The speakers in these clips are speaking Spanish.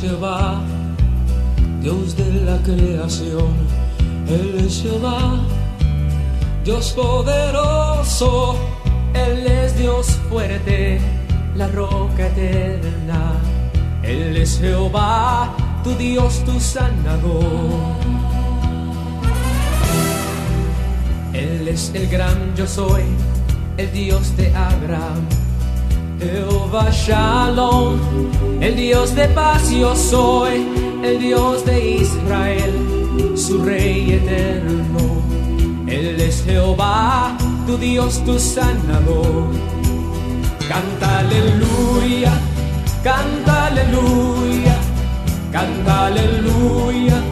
Jehová, Dios de la creación. Él es Jehová, Dios poderoso. Él es Dios fuerte, la roca eterna. Él es Jehová, tu Dios, tu sanador. Él es el gran yo soy, el Dios de Abraham. Jehová Shalom, el Dios de paz yo soy, el Dios de Israel, su Rey eterno. Él es Jehová, tu Dios, tu sanador. Canta aleluya, canta aleluya, canta aleluya,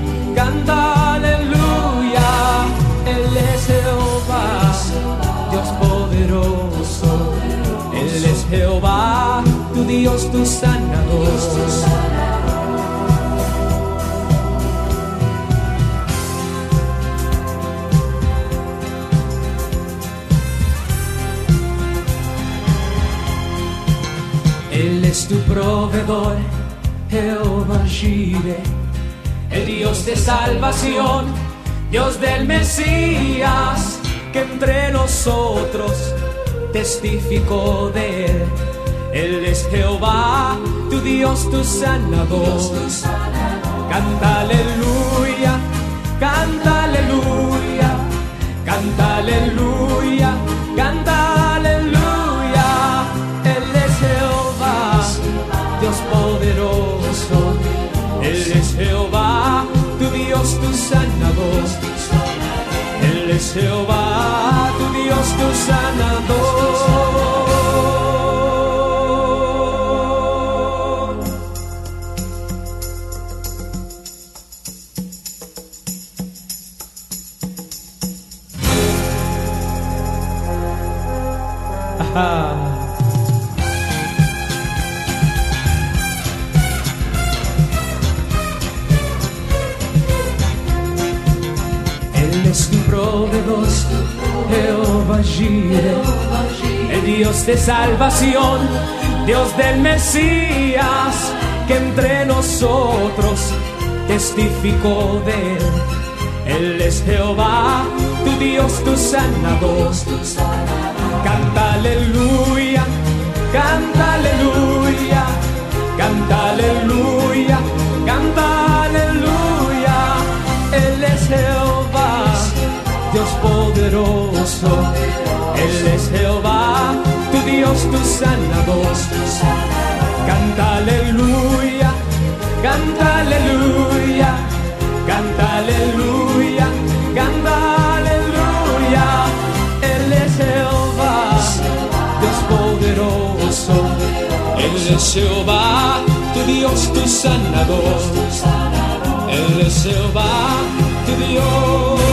tu Dios, tu sanador. Él es tu proveedor, Jehová Jireh, el Dios de salvación, Dios del Mesías, que entre nosotros testificó de él. Él es Jehová, tu Dios, tu sanador. Canta aleluya, canta aleluya, canta aleluya, canta aleluya. Él es Jehová, Dios poderoso. Él es Jehová, tu Dios, tu sanador. Él es Jehová, Ajá. Él es tu proveedor, Jehová Jireh, el Dios de salvación, Dios del Mesías, que entre nosotros testificó de él. Él es Jehová, tu Dios, tu sanador. Sanador. Canta aleluya, canta aleluya, canta aleluya, canta aleluya. Él es Jehová, Dios poderoso. Él es Jehová, tu Dios, tu sanador. Él es Jehová, tu Dios,